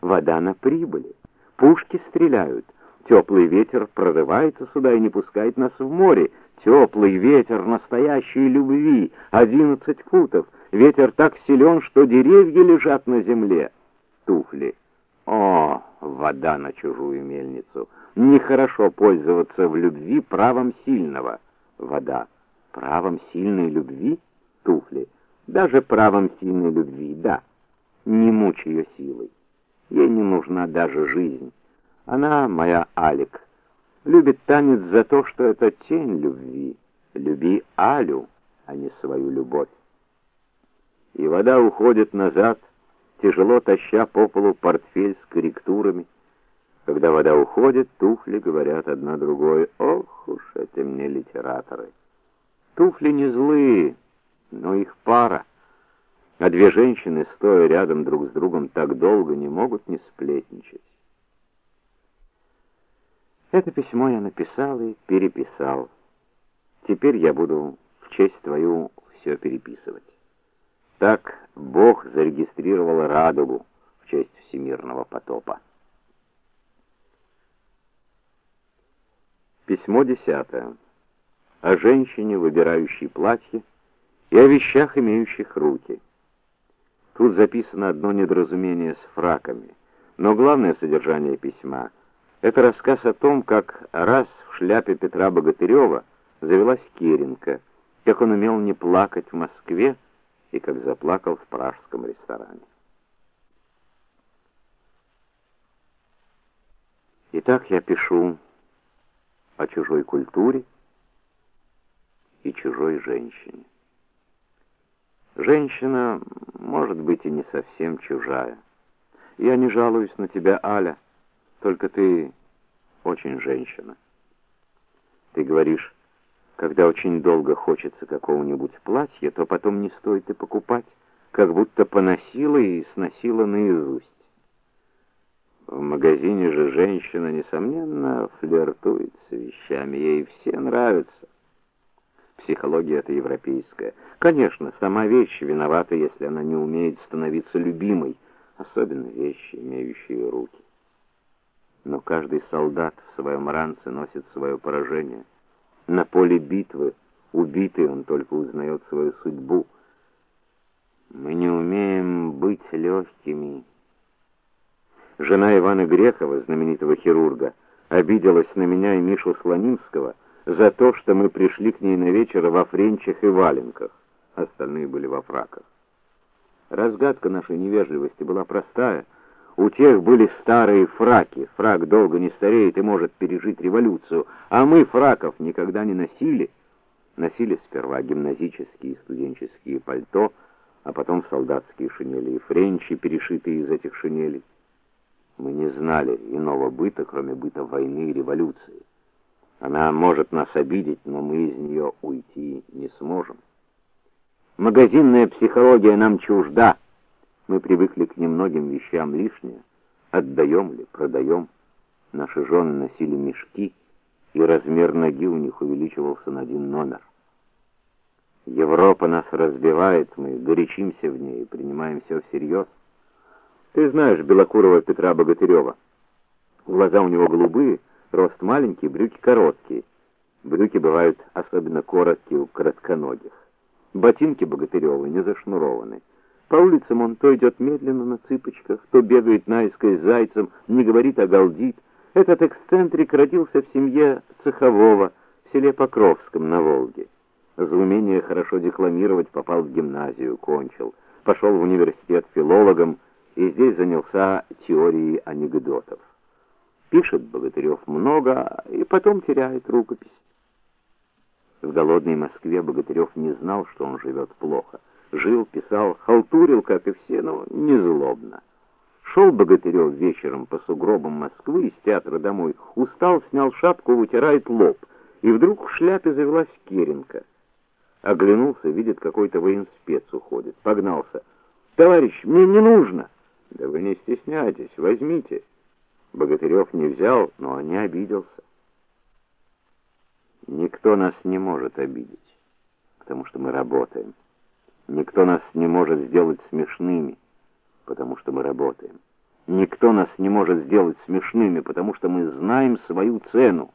вода на прибыли. Пушки стреляют. Теплый ветер прорывается сюда и не пускает нас в море. Теплый ветер настоящей любви, одиннадцать футов. Ветер так силен, что деревья лежат на земле. Туфли. О, вода на чужую мельницу. Нехорошо пользоваться в любви правом сильного. Вода. Правом сильной любви? Туфли. Даже правом сильной любви, да. Не мучь ее силой. Ей не нужна даже жизнь. Она моя Алик. Любит танец за то, что это тень любви. Люби Алю, а не свою любовь. И вода уходит назад, тяжело таща по полу портфель с корректурами. Когда вода уходит, туфли говорят одна другой: "Ох уж эти мне литераторы". Туфли не злые, но их пара. А две женщины, стоя рядом друг с другом так долго, не могут не сплетничать. Это письмо я написал и переписал. Теперь я буду в честь твою все переписывать. Так Бог зарегистрировал радугу в честь всемирного потопа. Письмо десятое. О женщине, выбирающей платье, и о вещах, имеющих руки. Тут записано одно недоразумение с фраками, но главное содержание письма это рассказ о том, как раз в шляпе Петра Богатырева завелась Керенка, как он умел не плакать в Москве и как заплакал в пражском ресторане. Итак, я пишу о чужой культуре и чужой женщине. Женщина, может быть, и не совсем чужая. Я не жалуюсь на тебя, Аля, только ты очень женщина. Ты говоришь, когда очень долго хочется какого-нибудь платья, то потом не стоит и покупать, как будто поносила и сносила наизусть. В магазине же женщина несомненно флиртует с вещами, ей все нравятся. Психология это европейская. Конечно, сама вещь виновата, если она не умеет становиться любимой, особенно вещи, имеющие руки. Но каждый солдат в своем ранце носит свое поражение. На поле битвы, убитый, он только узнает свою судьбу. Мы не умеем быть легкими. Жена Ивана Грекова, знаменитого хирурга, обиделась на меня и Мишу Слонимского за то, что мы пришли к ней на вечер во френчах и валенках. Остальные были во фраках. Разгадка нашей невежливости была простая. У тех были старые фраки. Фрак долго не стареет и может пережить революцию, а мы фраков никогда не носили. Носили сперва гимназические и студенческие пальто, а потом солдатские шинели и френчи, перешитые из этих шинелей. Мы не знали иного быта, кроме быта войны и революции. Она может нас обидеть, но мы из нее уйти не сможем. Магазинная психология нам чужда. Мы привыкли к немногим вещам лишнее, отдаем ли, продаем. Наши жены носили мешки, и размер ноги у них увеличивался на один номер. Европа нас разбивает, мы горячимся в ней и принимаем все всерьез. Ты знаешь белокурого Петра Богатырева. Глаза у него голубые, Рост маленький, брюки короткие. Брюки бывают особенно короткие у коротконогих. Ботинки Богатырёвы не зашнурованы. По улицам он то идет медленно на цыпочках, то бегает наискось зайцем, не говорит, а галдит. Этот эксцентрик родился в семье цехового в селе Покровском на Волге. За умение хорошо декламировать попал в гимназию, кончил. Пошел в университет филологом и здесь занялся теорией анекдотов. Пишет Богатырев много и потом теряет рукопись. В голодной Москве Богатырев не знал, что он живет плохо. Жил, писал, халтурил, как и все, но не злобно. Шел Богатырев вечером по сугробам Москвы из театра домой, устал, снял шапку, вытирает лоб, и вдруг в шляпе завелась Керенка. Оглянулся, видит, какой-то военспец уходит. Погнался. Товарищ, мне не нужно. Да вы не стесняйтесь, возьмите. Богатырев не взял, но не обиделся. Никто нас не может обидеть, потому что мы работаем. Никто нас не может сделать смешными, потому что мы работаем. Никто нас не может сделать смешными, потому что мы знаем свою цену.